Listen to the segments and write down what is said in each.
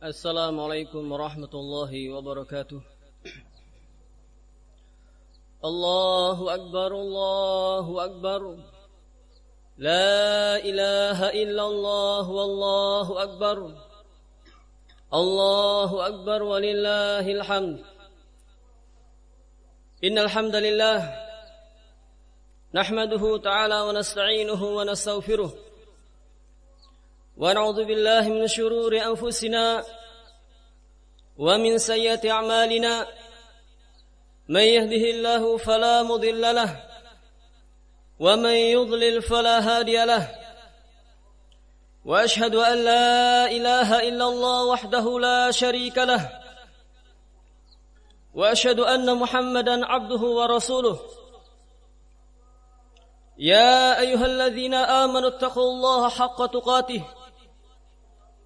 السلام عليكم ورحمة الله وبركاته. الله أكبر الله أكبر. لا إله إلا الله والله أكبر. الله أكبر ولله الحمد. إن الحمد لله نحمده تعالى ونستعينه ونستغفره. ونعوذ بالله من شرور أنفسنا ومن سيئات أعمالنا. من يهده الله فلا مضل له ومن يضلل فلا هادي له. وأشهد أن لا إله إلا الله وحده لا شريك له. وأشهد أن محمدا عبده ورسوله. يا أيها الذين آمنوا اتقوا الله حق تقاته.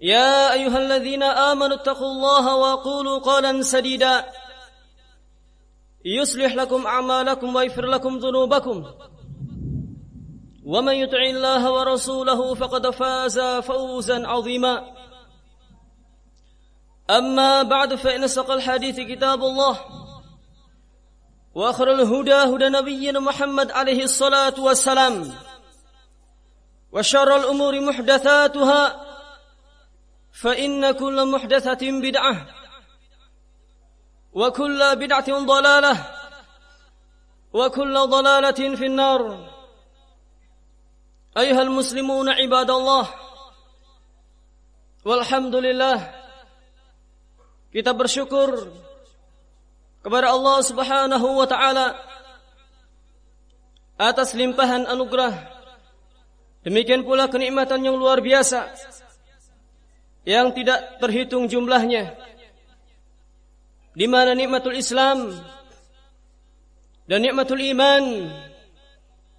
يا أيها الذين آمنوا اتقوا الله وقولوا قولا سديدا. يصلح لكم أعمالكم ويغفر لكم ذنوبكم. ومن يطع الله ورسوله فقد فاز فوزا عظيما. أما بعد فإن سق الحديث كتاب الله. وأخر الهدى هدى نبينا محمد عليه الصلاة والسلام. وشر الأمور محدثاتها. فان كل محدثه بدعه وكل بدعه ضلاله وكل ضلاله في النار أيها المسلمون عباد الله Walhamdulillah kita bersyukur kepada Allah Subhanahu wa taala atas limpahan anugerah demikian pula kenikmatan yang luar biasa yang tidak terhitung jumlahnya di mana nikmatul Islam dan nikmatul iman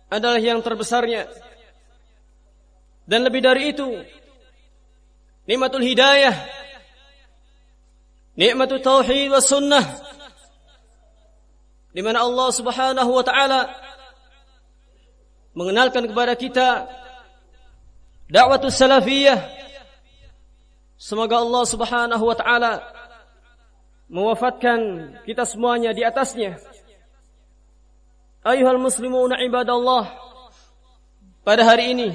adalah yang terbesarnya dan lebih dari itu, nikmatul hidayah, nikmatul tauhid wa sunnah, di mana Allah Subhanahu wa taala mengenalkan kepada kita dakwatus salafiyah. Semoga Allah Subhanahu wa taala mewafatkan kita semuanya di atasnya. Ayuhal muslimuna ibadallah. Pada hari ini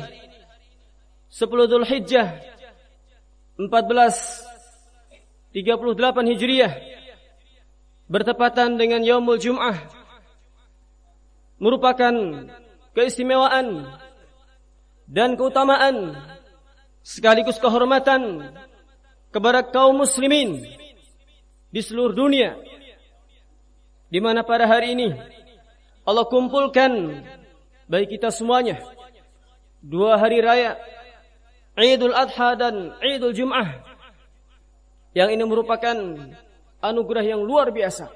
10 Hijjah 14 38 Hijriah bertepatan dengan Yaumul Jum'ah merupakan keistimewaan dan keutamaan sekaligus kehormatan kepada kaum muslimin di seluruh dunia di mana pada hari ini Allah kumpulkan bagi kita semuanya dua hari raya Idul Adha dan Idul Jum'ah yang ini merupakan anugerah yang luar biasa.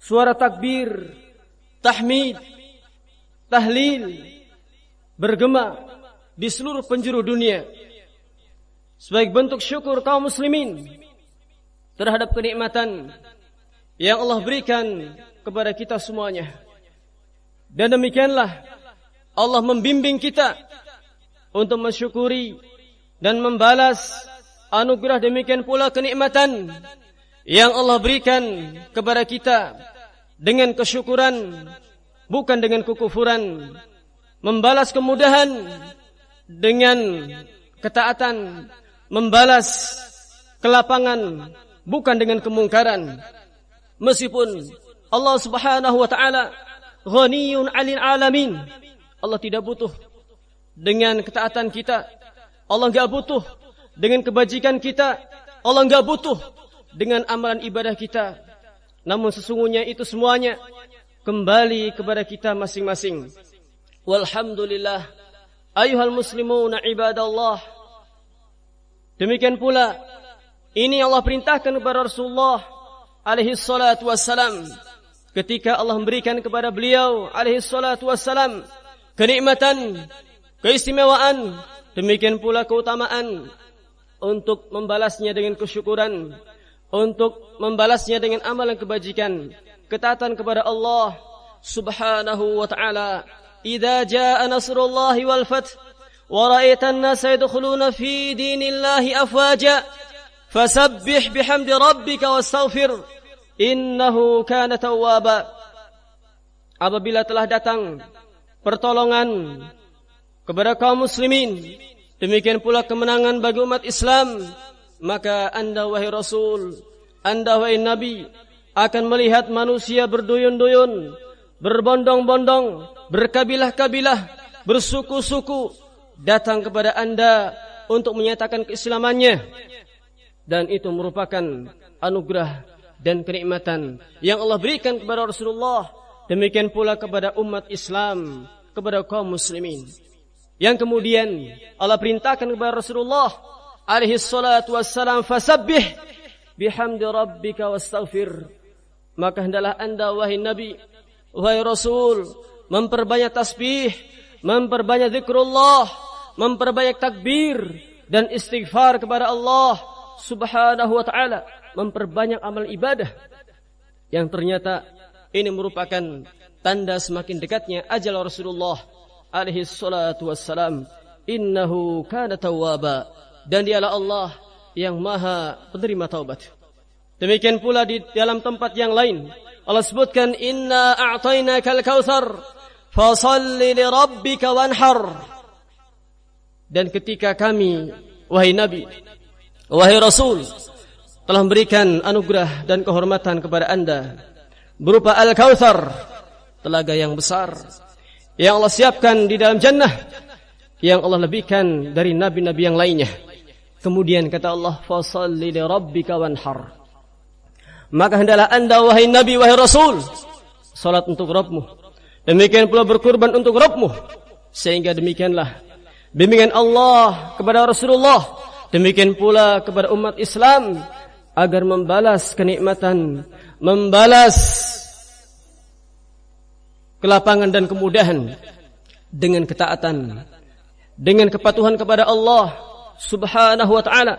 Suara takbir, tahmid, tahlil bergema di seluruh penjuru dunia sebagai bentuk syukur kaum muslimin terhadap kenikmatan yang Allah berikan kepada kita semuanya. Dan demikianlah Allah membimbing kita untuk mensyukuri dan membalas anugerah demikian pula kenikmatan yang Allah berikan kepada kita dengan kesyukuran bukan dengan kekufuran membalas kemudahan dengan ketaatan membalas kelapangan bukan dengan kemungkaran meskipun Allah Subhanahu wa taala ghaniyun alamin Allah tidak butuh dengan ketaatan kita. Allah nggak butuh dengan kebajikan kita. Allah nggak butuh dengan amalan ibadah kita. Namun sesungguhnya itu semuanya kembali kepada kita masing-masing. Walhamdulillah. Ayuhal muslimuna ibadallah. Demikian pula ini Allah perintahkan kepada Rasulullah alaihi salatu wassalam ketika Allah memberikan kepada beliau alaihi salatu wassalam kenikmatan, keistimewaan, demikian pula keutamaan untuk membalasnya dengan kesyukuran, untuk membalasnya dengan amalan kebajikan, ketaatan kepada Allah Subhanahu wa taala. Idza jaa nasrullahi wal fath wa ra'aita an-nasa yadkhuluna fi dinillahi afwaja fasabbih bihamdi rabbika wastaghfir innahu kana tawwaba. Apabila telah datang pertolongan kepada kaum muslimin, demikian pula kemenangan bagi umat Islam, maka Anda wahai Rasul, Anda wahai Nabi akan melihat manusia berduyun-duyun, berbondong-bondong, berkabilah-kabilah, bersuku-suku datang kepada Anda untuk menyatakan keislamannya. Dan itu merupakan anugerah dan kenikmatan yang Allah berikan kepada Rasulullah. Demikian pula kepada umat Islam kepada kaum muslimin. Yang kemudian Allah perintahkan kepada Rasulullah alaihi salatu wassalam fasabbih bihamdi rabbika wastaghfir. Maka hendaklah anda wahai nabi Wahai Rasul, memperbanyak tasbih, memperbanyak zikrullah, memperbanyak takbir dan istighfar kepada Allah Subhanahu wa taala, memperbanyak amal ibadah yang ternyata ini merupakan tanda semakin dekatnya ajal Rasulullah alaihi salatu wassalam. Innahu kana tawwaba dan dialah Allah yang maha penerima taubat. Demikian pula di dalam tempat yang lain Allah sebutkan inna a'tainakal kautsar fasalli li rabbika wanhar. Dan ketika kami wahai nabi wahai rasul telah memberikan anugerah dan kehormatan kepada Anda berupa al-kautsar telaga yang besar yang Allah siapkan di dalam jannah yang Allah lebihkan dari nabi-nabi yang lainnya. Kemudian kata Allah fasalli li rabbika wanhar. Maka hendaklah anda wahai Nabi, wahai Rasul. Salat untuk Rabbmu. Demikian pula berkurban untuk Rabbmu. Sehingga demikianlah. Bimbingan Allah kepada Rasulullah. Demikian pula kepada umat Islam. Agar membalas kenikmatan. Membalas kelapangan dan kemudahan. Dengan ketaatan. Dengan kepatuhan kepada Allah subhanahu wa ta'ala.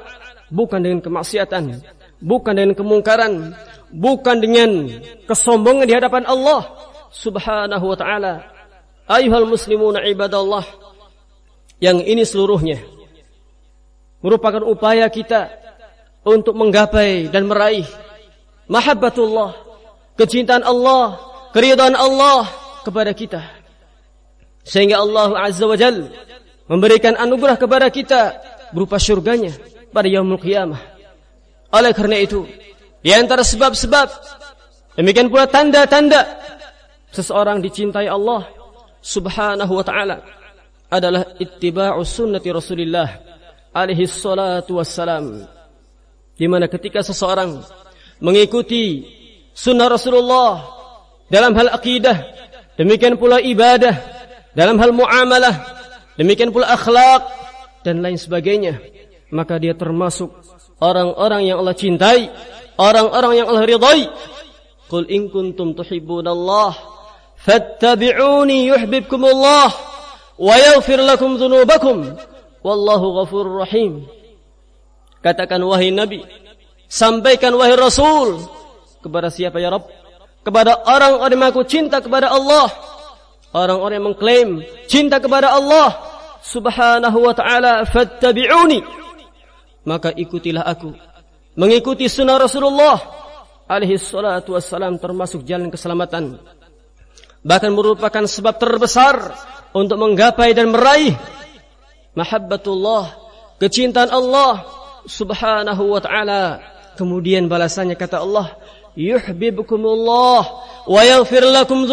Bukan dengan kemaksiatan bukan dengan kemungkaran, bukan dengan kesombongan di hadapan Allah Subhanahu wa taala. Ayuhal muslimuna ibadallah. Yang ini seluruhnya merupakan upaya kita untuk menggapai dan meraih mahabbatullah, kecintaan Allah, keridhaan Allah kepada kita. Sehingga Allah Azza wa Jal memberikan anugerah kepada kita berupa syurganya pada yaumul qiyamah. Oleh karena itu, di antara sebab-sebab demikian pula tanda-tanda seseorang dicintai Allah Subhanahu wa taala adalah ittiba'u sunnati Rasulillah alaihi salatu wassalam. Di mana ketika seseorang mengikuti sunnah Rasulullah dalam hal akidah, demikian pula ibadah, dalam hal muamalah, demikian pula akhlak dan lain sebagainya, maka dia termasuk orang-orang yang Allah cintai, orang-orang yang Allah ridai. Qul in kuntum tuhibbunallah fattabi'uni yuhibbukumullah yaghfir lakum dhunubakum wallahu ghafurur rahim. Katakan wahai Nabi, sampaikan wahai Rasul kepada siapa ya Rabb? Kepada orang-orang yang mengaku cinta kepada Allah. Orang-orang yang mengklaim cinta kepada Allah Subhanahu wa taala fattabi'uni maka ikutilah aku. Mengikuti sunnah Rasulullah alaihi salatu wassalam termasuk jalan keselamatan. Bahkan merupakan sebab terbesar untuk menggapai dan meraih mahabbatullah, kecintaan Allah subhanahu wa ta'ala. Kemudian balasannya kata Allah, yuhibbukumullah wa yaghfir lakum.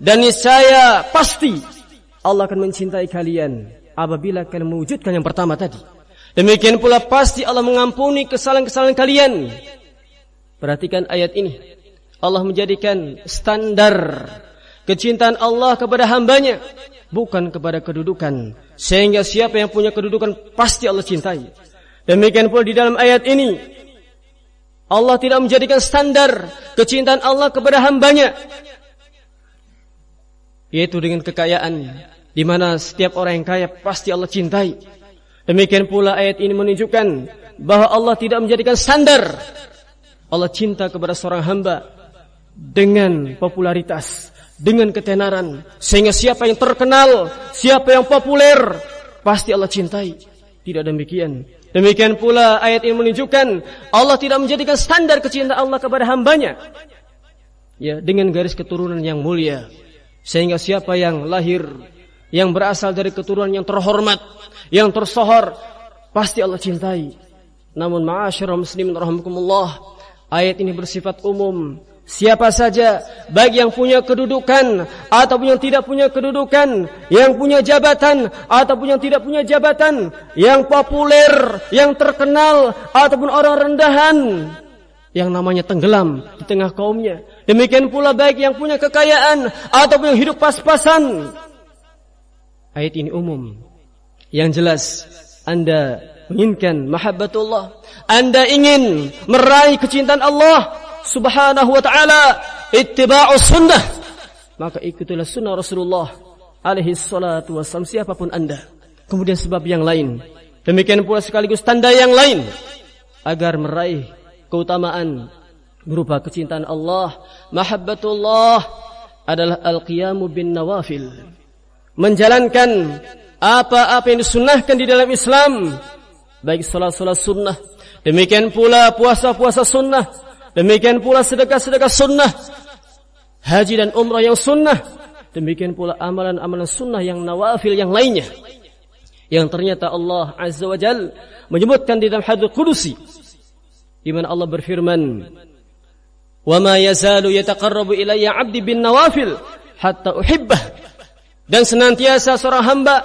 Dan niscaya pasti Allah akan mencintai kalian apabila kalian mewujudkan yang pertama tadi. Demikian pula pasti Allah mengampuni kesalahan-kesalahan kalian. Perhatikan ayat ini. Allah menjadikan standar kecintaan Allah kepada hambanya. Bukan kepada kedudukan. Sehingga siapa yang punya kedudukan pasti Allah cintai. Demikian pula di dalam ayat ini. Allah tidak menjadikan standar kecintaan Allah kepada hambanya. Yaitu dengan kekayaan. Di mana setiap orang yang kaya pasti Allah cintai. Demikian pula ayat ini menunjukkan bahwa Allah tidak menjadikan standar. Allah cinta kepada seorang hamba dengan popularitas, dengan ketenaran. Sehingga siapa yang terkenal, siapa yang populer, pasti Allah cintai. Tidak demikian. Demikian pula ayat ini menunjukkan Allah tidak menjadikan standar kecintaan Allah kepada hambanya. Ya, dengan garis keturunan yang mulia. Sehingga siapa yang lahir yang berasal dari keturunan yang terhormat, yang tersohor, pasti Allah cintai. Namun ma'asyarah muslimin rahmatullah, ayat ini bersifat umum. Siapa saja, baik yang punya kedudukan ataupun yang tidak punya kedudukan, yang punya jabatan ataupun yang tidak punya jabatan, yang populer, yang terkenal ataupun orang rendahan, yang namanya tenggelam di tengah kaumnya. Demikian pula baik yang punya kekayaan ataupun yang hidup pas-pasan, Ayat ini umum. Yang jelas Anda menginginkan mahabbatullah. Anda ingin meraih kecintaan Allah subhanahu wa ta'ala. Ittiba'us sunnah. Maka ikutilah sunnah Rasulullah alaihi salatu wassalam siapa pun Anda. Kemudian sebab yang lain. Demikian pula sekaligus tanda yang lain. Agar meraih keutamaan berupa kecintaan Allah. Mahabbatullah adalah al-qiyamu bin nawafil menjalankan apa-apa yang disunahkan di dalam Islam baik salat-salat sunnah demikian pula puasa-puasa sunnah demikian pula sedekah-sedekah sunnah. Haji dan umrah yang sunnah. Demikian pula amalan-amalan sunnah yang nawafil yang lainnya. Yang ternyata Allah Azza wa Jal menyebutkan di dalam hadis kudusi di mana Allah berfirman yazalu yataqarrabu ilayya 'abdi bin nawafil hatta uhibbah. Dan senantiasa seorang hamba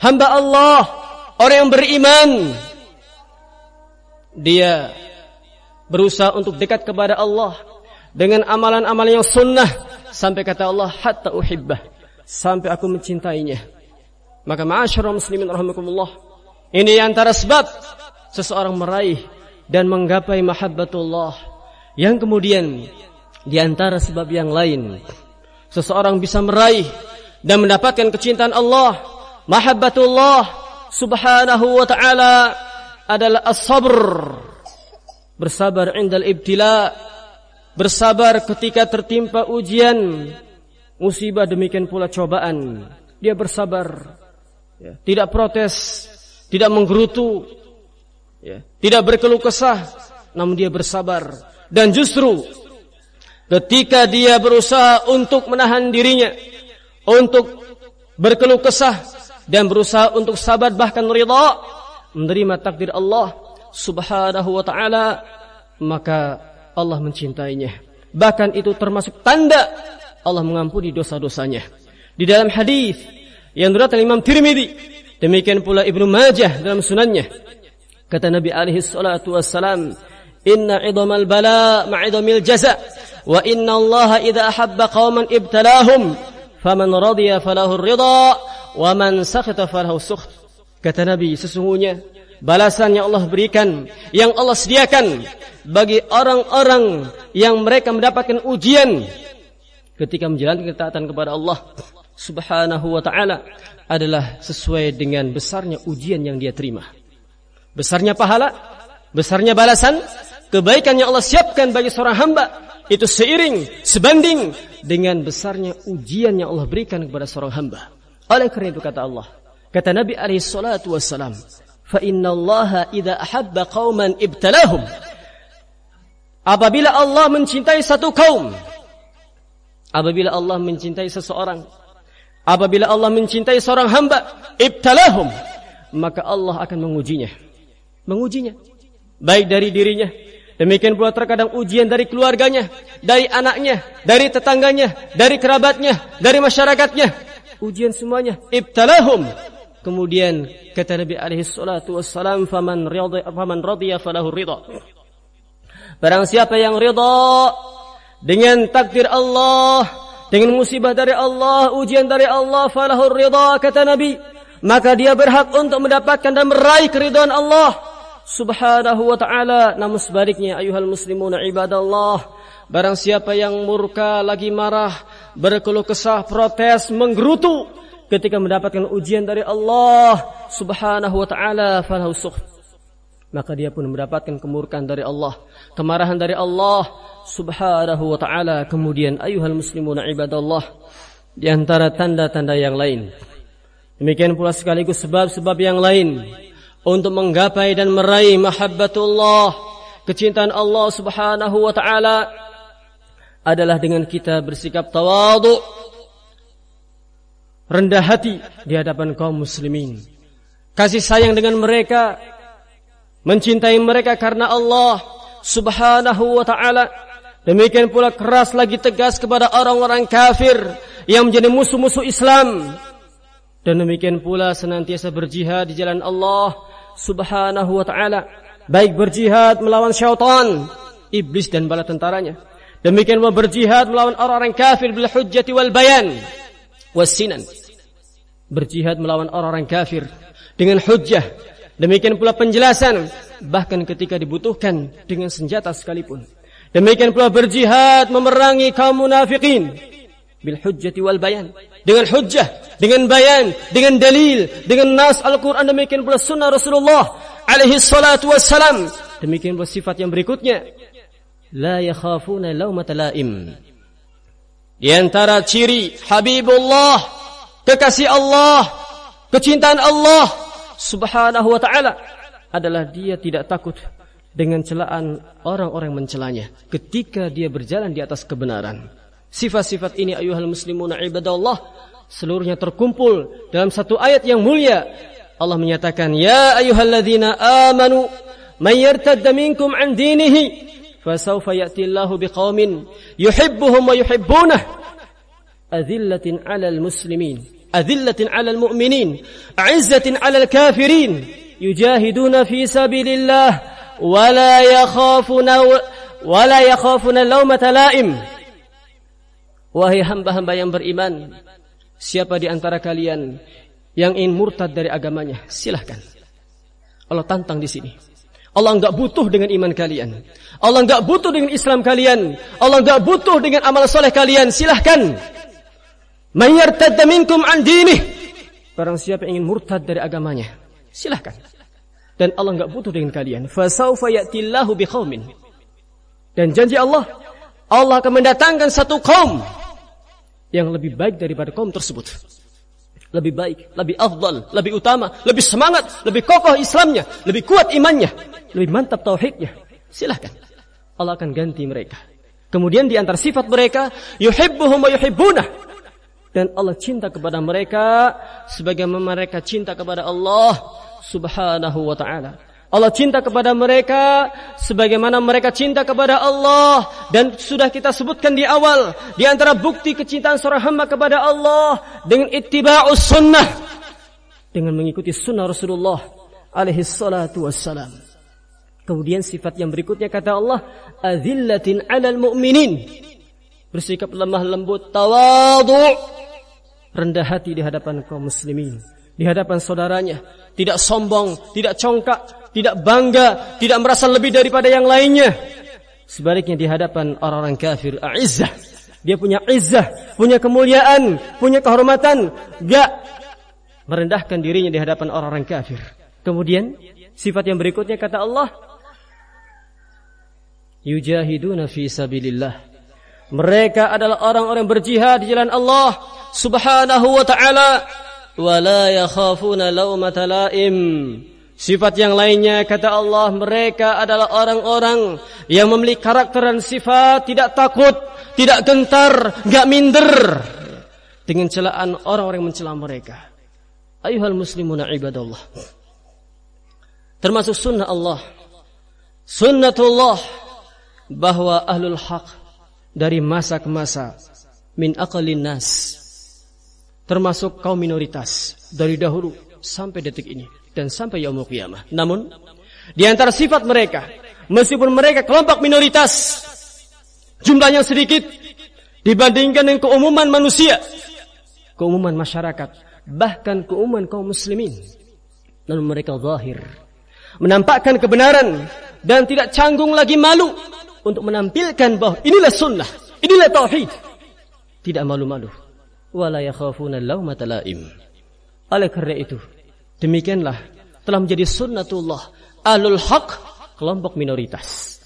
hamba Allah orang yang beriman dia berusaha untuk dekat kepada Allah dengan amalan-amalan yang sunnah. Sampai kata Allah hatta uhibbah. Sampai aku mencintainya. Maka ma'asyara muslimin rahimakumullah ini antara sebab seseorang meraih dan menggapai mahabbatullah. Yang kemudian di antara sebab yang lain seseorang bisa meraih dan mendapatkan kecintaan Allah, mahabbatullah subhanahu wa ta'ala adalah as-sabr. Bersabar indal ibtila, bersabar ketika tertimpa ujian, musibah demikian pula cobaan. Dia bersabar, ya, tidak protes, tidak menggerutu, ya, tidak berkeluh kesah, namun dia bersabar. Dan justru ketika dia berusaha untuk menahan dirinya, untuk berkeluh kesah dan berusaha untuk sabar bahkan ridha menerima takdir Allah Subhanahu wa taala maka Allah mencintainya bahkan itu termasuk tanda Allah mengampuni dosa-dosanya di dalam hadis yang diriwayatkan Imam Tirmizi demikian pula Ibnu Majah dalam sunannya kata Nabi alaihi salatu wassalam inna idamal bala ma'idamil jaza wa inna Allah idza ahabba qauman ibtalahum Faman radiya falahu ridha wa man sakhata falahu sukht. Kata Nabi, sesungguhnya balasan yang Allah berikan, yang Allah sediakan bagi orang-orang yang mereka mendapatkan ujian ketika menjalankan ketaatan kepada Allah Subhanahu wa taala adalah sesuai dengan besarnya ujian yang dia terima. Besarnya pahala, besarnya balasan, kebaikan yang Allah siapkan bagi seorang hamba itu seiring, sebanding dengan besarnya ujian yang Allah berikan kepada seorang hamba. Oleh karena itu kata Allah, kata Nabi alaihi salatu wassalam, "Fa inna Allah idza ahabba qauman ibtalahum." Apabila Allah mencintai satu kaum, apabila Allah mencintai seseorang, apabila Allah mencintai seorang hamba, ibtalahum, maka Allah akan mengujinya. Mengujinya baik dari dirinya Demikian pula terkadang ujian dari keluarganya, dari anaknya, dari tetangganya, dari kerabatnya, dari masyarakatnya. Ujian semuanya. Ibtalahum. Kemudian kata Nabi alaihi salatu wassalam, "Faman radiya faman radiya falahu ridha." Barang siapa yang ridha dengan takdir Allah, dengan musibah dari Allah, ujian dari Allah, falahu ridha kata Nabi, maka dia berhak untuk mendapatkan dan meraih keridhaan Allah subhanahu wa ta'ala. Namun sebaliknya ayuhal muslimun ibadallah. Barang siapa yang murka, lagi marah, berkeluh kesah, protes, menggerutu ketika mendapatkan ujian dari Allah subhanahu wa ta'ala maka dia pun mendapatkan kemurkaan dari Allah, kemarahan dari Allah subhanahu wa ta'ala. Kemudian ayuhal muslimuna ibadallah, di antara tanda-tanda yang lain. Demikian pula sekaligus sebab-sebab yang lain untuk menggapai dan meraih mahabbatullah, kecintaan Allah subhanahu wa ta'ala adalah dengan kita bersikap tawadu, rendah hati di hadapan kaum muslimin. Kasih sayang dengan mereka, mencintai mereka karena Allah Subhanahu wa taala. Demikian pula keras lagi tegas kepada orang-orang kafir yang menjadi musuh-musuh Islam. Dan demikian pula senantiasa berjihad di jalan Allah Subhanahu wa taala, baik berjihad melawan syaitan, iblis dan bala tentaranya. Demikian pula berjihad melawan orang-orang kafir bil hujjati wal bayan wasinan. Berjihad melawan orang-orang kafir dengan hujjah Demikian pula penjelasan bahkan ketika dibutuhkan dengan senjata sekalipun. Demikian pula berjihad memerangi kaum munafikin bil hujjati wal bayan. Dengan hujjah, dengan bayan, dengan dalil, dengan nas Al-Quran, demikian pula sunnah Rasulullah alaihi salatu wassalam. Demikian pula sifat yang berikutnya. La yakhafuna lawmata laim. Di antara ciri Habibullah, kekasih Allah, kecintaan Allah, subhanahu wa ta'ala adalah dia tidak takut dengan celaan orang-orang mencelanya ketika dia berjalan di atas kebenaran. Sifat-sifat ini ayuhal muslimun ibadallah seluruhnya terkumpul dalam satu ayat yang mulia. Allah menyatakan, "Ya ayyuhalladzina amanu man yartadda minkum an dinihi fasawfa ya'ti Allahu biqaumin yuhibbuhum wa adzillatin 'alal muslimin أذلة على المؤمنين عزة على الكافرين يجاهدون في سبيل الله ولا يخافون ولا يخافون لومة لائم Wahai hamba-hamba yang beriman, siapa di antara kalian yang ingin murtad dari agamanya, silahkan. Allah tantang di sini. Allah enggak butuh dengan iman kalian. Allah enggak butuh dengan Islam kalian. Allah enggak butuh dengan amal soleh kalian. Silahkan. Man yartadda minkum an dinih. Barang siapa ingin murtad dari agamanya, silahkan. Dan Allah enggak butuh dengan kalian. Fasaufa ya'tillahu biqaumin. Dan janji Allah, Allah akan mendatangkan satu kaum yang lebih baik daripada kaum tersebut. Lebih baik, lebih afdal, lebih utama, lebih semangat, lebih kokoh Islamnya, lebih kuat imannya, lebih mantap tauhidnya. Silahkan. Allah akan ganti mereka. Kemudian di antara sifat mereka, yuhibbuhum wa yuhibbunah dan Allah cinta kepada mereka sebagaimana mereka cinta kepada Allah Subhanahu wa taala. Allah cinta kepada mereka sebagaimana mereka cinta kepada Allah dan sudah kita sebutkan di awal di antara bukti kecintaan seorang hamba kepada Allah dengan ittiba'us sunnah dengan mengikuti sunnah Rasulullah alaihi salatu wassalam. Kemudian sifat yang berikutnya kata Allah, azillatin 'alal mu'minin. Bersikap lemah lembut, tawadhu rendah hati di hadapan kaum muslimin, di hadapan saudaranya, tidak sombong, tidak congkak, tidak bangga, tidak merasa lebih daripada yang lainnya. Sebaliknya di hadapan orang-orang kafir, a'izzah. Dia punya izzah, punya kemuliaan, punya kehormatan, gak merendahkan dirinya di hadapan orang-orang kafir. Kemudian sifat yang berikutnya kata Allah, yujahiduna fi sabilillah. Mereka adalah orang-orang berjihad di jalan Allah subhanahu wa ta'ala wa la yakhafuna lawmata laim Sifat yang lainnya kata Allah mereka adalah orang-orang yang memiliki karakter dan sifat tidak takut, tidak gentar, enggak minder dengan celaan orang-orang yang mencela mereka. Ayuhal muslimuna ibadallah. Termasuk sunnah Allah. Sunnatullah bahwa ahlul haq dari masa ke masa min aqalin nas termasuk kaum minoritas dari dahulu sampai detik ini dan sampai yaumul qiyamah. Namun di antara sifat mereka, meskipun mereka kelompok minoritas, jumlahnya sedikit dibandingkan dengan keumuman manusia, keumuman masyarakat, bahkan keumuman kaum muslimin. Namun mereka zahir. menampakkan kebenaran dan tidak canggung lagi malu untuk menampilkan bahwa inilah sunnah, inilah tauhid. Tidak malu-malu. Wala yakhafuna laumata laim. Oleh karena itu, demikianlah telah menjadi sunnatullah alul haq kelompok minoritas.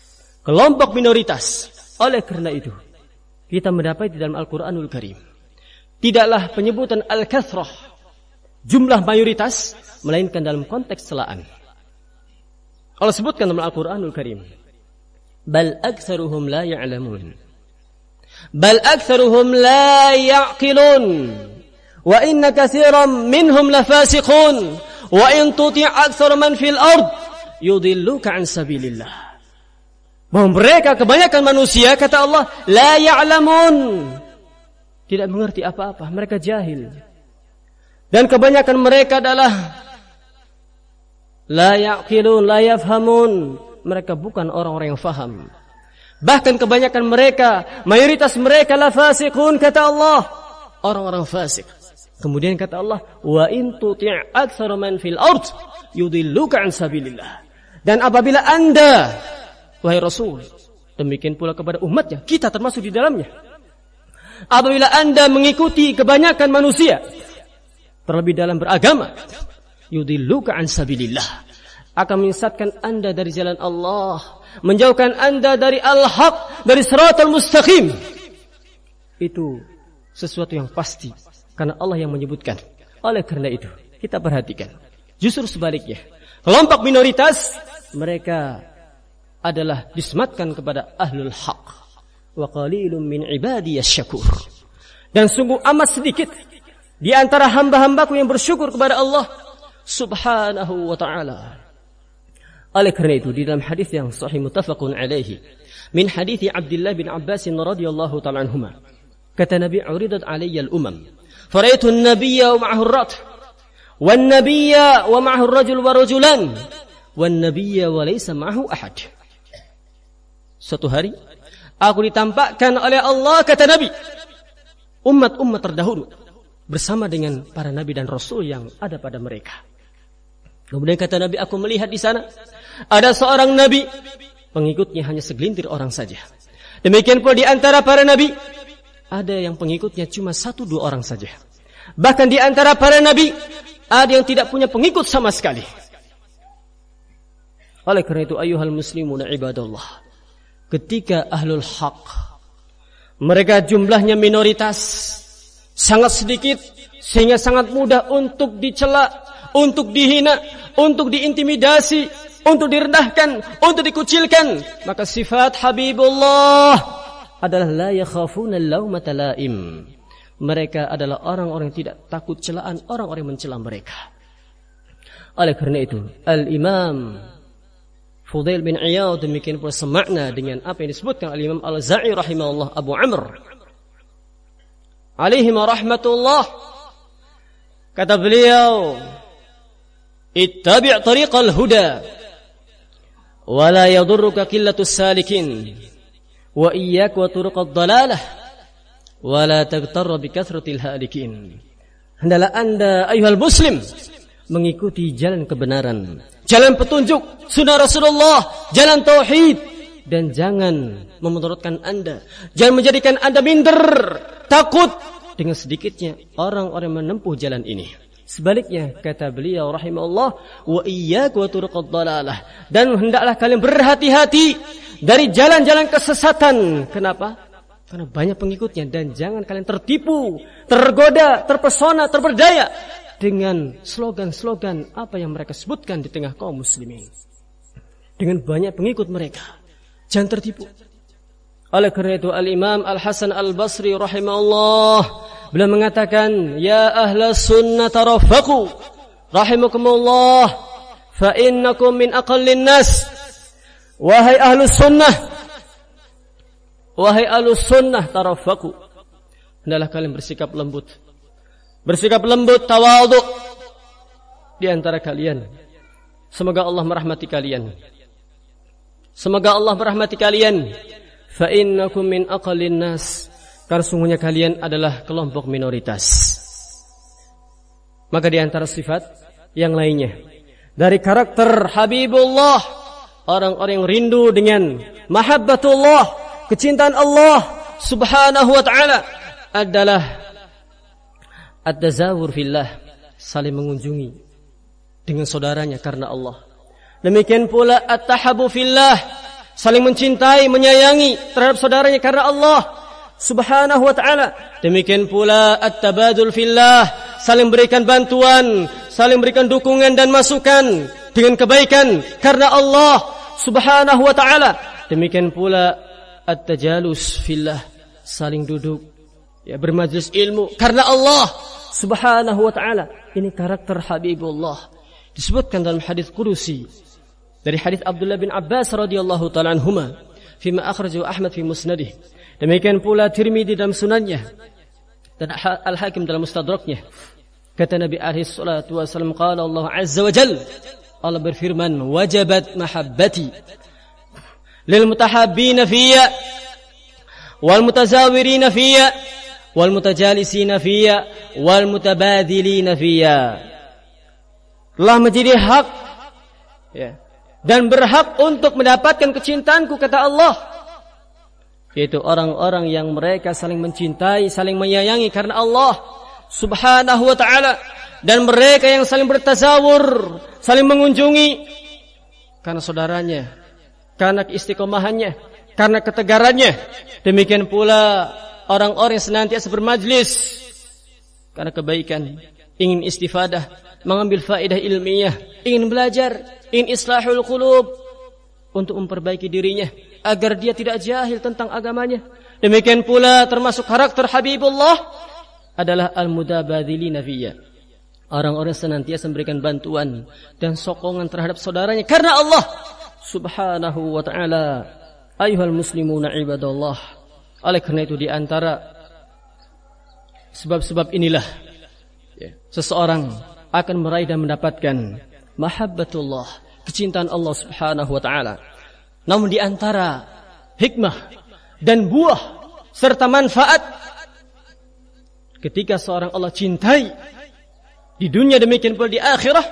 Kelompok minoritas. Oleh karena itu, kita mendapat di dalam Al-Qur'anul Karim. Tidaklah penyebutan al-kathrah jumlah mayoritas melainkan dalam konteks celaan. Allah sebutkan dalam Al-Qur'anul Karim bal aktsaruhum la ya'lamun bal aktsaruhum la ya'qilun. Wa inna katsiran minhum lafasiqun wa in tuti' aktsara man fil ard yudilluka an bahwa mereka kebanyakan manusia kata Allah la ya'lamun. Tidak mengerti apa-apa mereka jahil. Dan kebanyakan mereka adalah la ya'qilun la yafhamun. Mereka bukan orang-orang yang faham. Bahkan kebanyakan mereka, mayoritas mereka la fasiqun kata Allah. Orang-orang fasik. Kemudian kata Allah, wa in tuti' aktsara man fil ard yudilluka an sabilillah. Dan apabila Anda wahai Rasul, demikian pula kepada umatnya, kita termasuk di dalamnya. Apabila Anda mengikuti kebanyakan manusia, terlebih dalam beragama, yudilluka an sabilillah akan menyesatkan anda dari jalan Allah. Menjauhkan anda dari al-haq, dari seratul mustaqim. Itu sesuatu yang pasti. Karena Allah yang menyebutkan. Oleh karena itu, kita perhatikan. Justru sebaliknya. Kelompok minoritas, mereka adalah disematkan kepada ahlul haq. Wa qalilun min syakur. Dan sungguh amat sedikit di antara hamba-hambaku yang bersyukur kepada Allah subhanahu wa ta'ala. Oleh karena itu di dalam hadis yang sahih muttafaqun alaihi min hadis Abdullah bin Abbas radhiyallahu taala anhuma kata Nabi uridat alayya al-umam faraitu an-nabiyya wa ma'ahu ar-rat wan nabiyya wa ma'ahu ar-rajul wa rajulan nabiyya wa laysa ma'ahu ahad Suatu hari aku ditampakkan oleh Allah kata Nabi umat-umat terdahulu bersama dengan para nabi dan rasul yang ada pada mereka. Kemudian kata Nabi, aku melihat di sana ada seorang nabi, pengikutnya hanya segelintir orang saja. Demikian pula di antara para nabi, ada yang pengikutnya cuma satu dua orang saja. Bahkan di antara para nabi, ada yang tidak punya pengikut sama sekali. Oleh karena itu, ayuhal muslimuna ibadallah. Ketika ahlul haq, mereka jumlahnya minoritas, sangat sedikit, sehingga sangat mudah untuk dicela, untuk dihina, untuk diintimidasi, untuk direndahkan, untuk dikucilkan. Maka sifat Habibullah adalah la yakhafuna laumata laim. Mereka adalah orang-orang yang tidak takut celaan orang-orang yang mencela mereka. Oleh karena itu, Al-Imam Fudail bin Iyad demikian pula semakna dengan apa yang disebutkan oleh Imam Al-Za'i rahimahullah Abu Amr. Alaihi rahmatullah. Kata beliau, ittabi' tariqal huda. Wa la yadurruka qillatus salikin. Wa iyyak wa turuqad dalalah wa la taghtarra bi kathratil halikin. Hendaklah anda ayuhal muslim mengikuti jalan kebenaran. Jalan petunjuk sunnah Rasulullah jalan tauhid. Dan jangan memudaratkan Anda. Jangan menjadikan Anda minder, takut dengan sedikitnya orang-orang menempuh jalan ini. Sebaliknya kata beliau rahimahullah wa dalalah dan hendaklah kalian berhati-hati dari jalan-jalan kesesatan. Kenapa? Karena banyak pengikutnya dan jangan kalian tertipu, tergoda, terpesona, terperdaya dengan slogan-slogan apa yang mereka sebutkan di tengah kaum muslimin. Dengan banyak pengikut mereka. Jangan tertipu. Oleh karena itu Al-Imam Al-Hasan Al-Basri rahimahullah Beliau mengatakan, "Ya ahla sunnah tarafaqu rahimakumullah fa innakum min aqallin nas." Wahai ahlu sunnah Wahai ahlu sunnah tarafaqu Hendaklah kalian bersikap lembut. Bersikap lembut tawaduk Di antara kalian. Semoga Allah merahmati kalian. Semoga Allah merahmati kalian. Fa innakum min aqallin nas karena sungguhnya kalian adalah kelompok minoritas. Maka di antara sifat yang lainnya dari karakter Habibullah orang-orang yang rindu dengan mahabbatullah kecintaan Allah subhanahu wa ta'ala adalah at-tazawur fillah saling mengunjungi dengan saudaranya karena Allah demikian pula at-tahabu fillah saling mencintai menyayangi terhadap saudaranya karena Allah subhanahu wa ta'ala demikian pula at-tabadul fillah saling berikan bantuan saling berikan dukungan dan masukan dengan kebaikan karena Allah Subhanahu wa taala. Demikian pula at-tajalus fillah, saling duduk ya bermajlis ilmu karena Allah Subhanahu wa taala. Ini karakter Habibullah. Disebutkan dalam hadis kudusi dari hadis Abdullah bin Abbas radhiyallahu taala anhuma fima akhrajahu Ahmad fi musnadih. Demikian pula Tirmidzi dalam sunannya dan Al-Hakim dalam mustadraknya. Kata Nabi alaihi salatu wasallam qala Allah azza wa jal Allah berfirman wajabat mahabbati lil mutahabbina fiyya wal mutazawirina fiyya wal mutajalisina fiyya wal mutabadilina fiyya. Telah menjadi hak ya dan berhak untuk mendapatkan kecintaanku kata Allah yaitu orang-orang yang mereka saling mencintai saling menyayangi karena Allah subhanahu wa ta'ala. Dan mereka yang saling bertazawur saling mengunjungi karena saudaranya karena keistiqomahannya karena ketegarannya. Demikian pula orang-orang yang senantiasa bermajlis karena kebaikan ingin istifadah mengambil faedah ilmiah ingin belajar ingin islahul qulub untuk memperbaiki dirinya agar dia tidak jahil tentang agamanya demikian pula termasuk karakter Habibullah adalah al-mudabadzilina fiyya. Orang-orang senantiasa memberikan bantuan dan sokongan terhadap saudaranya karena Allah Subhanahu wa taala. Ayuhal muslimuna ibadallah. Oleh karena itu di antara sebab-sebab inilah ya, seseorang akan meraih dan mendapatkan mahabbatullah, kecintaan Allah Subhanahu wa taala. Namun di antara hikmah dan buah serta manfaat ketika seorang Allah cintai di dunia demikian pula di akhirah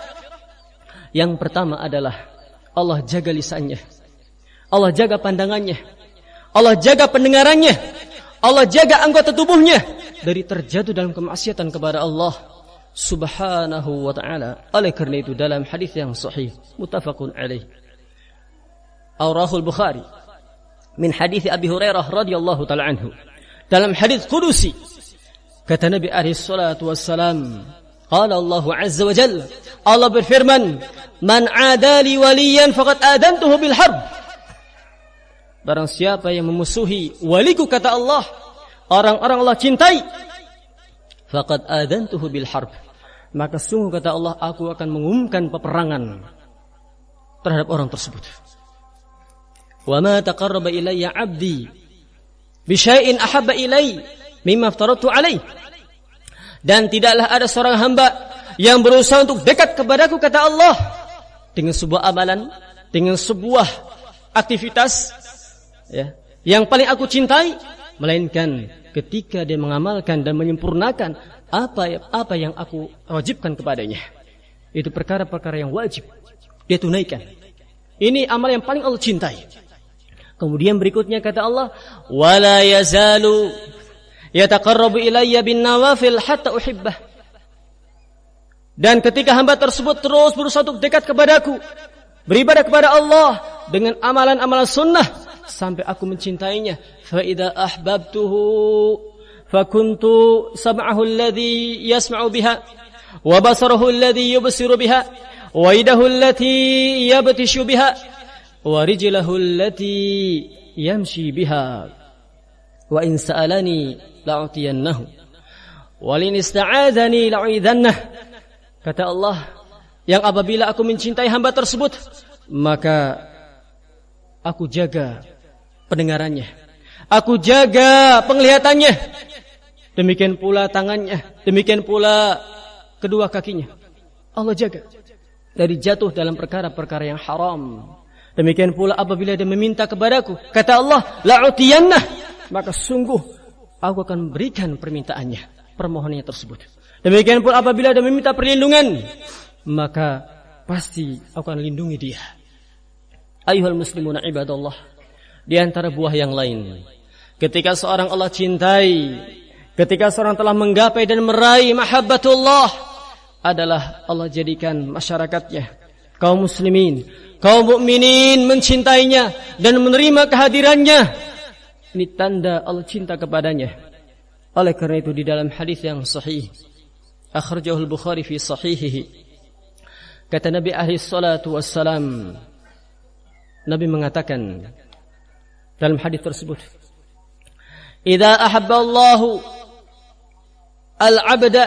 yang pertama adalah Allah jaga lisannya Allah jaga pandangannya Allah jaga pendengarannya Allah jaga anggota tubuhnya dari terjatuh dalam kemaksiatan kepada Allah subhanahu wa ta'ala. Oleh karena itu dalam hadis yang sahih mutafakun alaih Aurahul Bukhari min hadis Abi Hurairah radhiyallahu taala anhu dalam hadis kudusi Kata Nabi alaihi salatu wassalam, Qala Allah azza wa jalla, Allah berfirman, "Man adali waliyan faqad adantuhu bil harb." Barang siapa yang memusuhi waliku kata Allah, orang-orang Allah cintai, faqad adantuhu bil harb. Maka sungguh kata Allah, aku akan mengumumkan peperangan terhadap orang tersebut. Wa ma taqarraba ilayya 'abdi bi syai'in ahabba ilayya mimma. Dan tidaklah ada seorang hamba yang berusaha untuk dekat kepadaku kata Allah dengan sebuah amalan, dengan sebuah aktivitas ya, yang paling aku cintai melainkan ketika dia mengamalkan dan menyempurnakan apa apa yang aku wajibkan kepadanya. Itu perkara-perkara yang wajib dia tunaikan. Ini amal yang paling Allah cintai. Kemudian berikutnya kata Allah, "Wala yazalu yataqarrabu ilayya bin nawafil hatta uhibbah. Dan ketika hamba tersebut terus berusaha untuk dekat kepadaku, beribadah kepada Allah dengan amalan-amalan sunnah sampai aku mencintainya. Fa idza ahbabtuhu fakuntu sam'ahu alladhi yasma'u biha wa basarahu alladhi yubsiru biha wa yadahu allati yabtishu biha allati yamshi biha wa in sa'alani la'utiyannahu walin ista'adzani la'uidzannah kata Allah yang apabila aku mencintai hamba tersebut maka aku jaga pendengarannya. Aku jaga penglihatannya. Demikian pula tangannya. Demikian pula kedua kakinya. Allah jaga. Dari jatuh dalam perkara-perkara yang haram demikian pula apabila dia meminta kepadaku kata Allah la'utiyannah maka sungguh aku akan berikan permintaannya, permohonannya tersebut. Demikian pun apabila dia meminta perlindungan, maka pasti aku akan lindungi dia. Ayuhal muslimuna ibadallah. Di antara buah yang lain. Ketika seorang Allah cintai. Ketika seorang telah menggapai dan meraih mahabbatullah. Adalah Allah jadikan masyarakatnya. Kaum muslimin. Kaum mukminin mencintainya. Dan menerima kehadirannya. Ini tanda Allah cinta kepadanya. Oleh karena itu di dalam hadis yang sahih. Akhrajahu al-Bukhari fi sahihihi. Kata Nabi alaihi salatu wassalam Nabi mengatakan dalam hadis tersebut Idza ahabba Allah al-'abda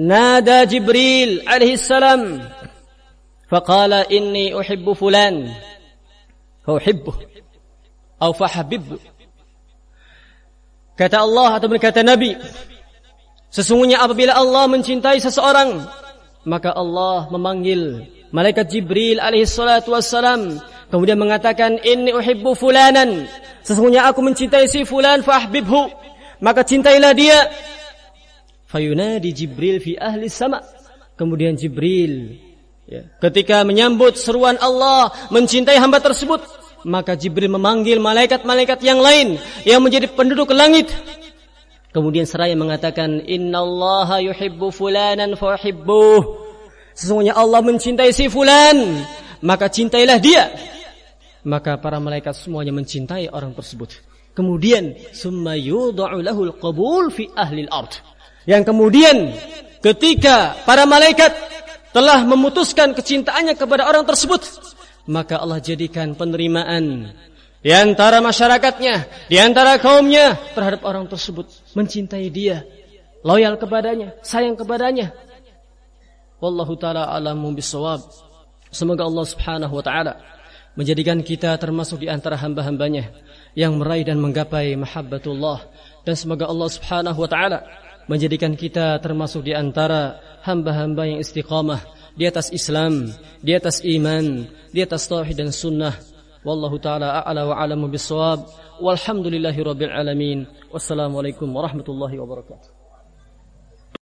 nada Jibril alaihi salam faqala inni uhibbu fulan فأحبه أو فحببه Kata Allah atau kata Nabi Sesungguhnya apabila Allah mencintai seseorang maka Allah memanggil malaikat Jibril alaihi salatu wassalam kemudian mengatakan inni uhibbu fulanan sesungguhnya aku mencintai si fulan fahbibhu maka cintailah dia fayunadi Jibril fi ahli sama kemudian Jibril ya, ketika menyambut seruan Allah mencintai hamba tersebut maka Jibril memanggil malaikat-malaikat yang lain yang menjadi penduduk langit Kemudian seraya mengatakan innallaha yuhibbu fulanan fahibbuh. Sesungguhnya Allah mencintai si fulan, maka cintailah dia. Maka para malaikat semuanya mencintai orang tersebut. Kemudian summa yudha'u lahul qabul fi ahli al-ard. Yang kemudian ketika para malaikat telah memutuskan kecintaannya kepada orang tersebut, maka Allah jadikan penerimaan di antara masyarakatnya, di antara kaumnya terhadap orang tersebut mencintai dia, loyal kepadanya, sayang kepadanya. Wallahu taala alamu bisawab. Semoga Allah Subhanahu wa taala menjadikan kita termasuk di antara hamba-hambanya yang meraih dan menggapai mahabbatullah dan semoga Allah Subhanahu wa taala menjadikan kita termasuk di antara hamba-hamba yang istiqamah di atas Islam, di atas iman, di atas tauhid dan sunnah. Wallahu taala a'la wa a'lamu bis-shawab. Walhamdulillahirabbil alamin. Wassalamualaikum warahmatullahi wabarakatuh.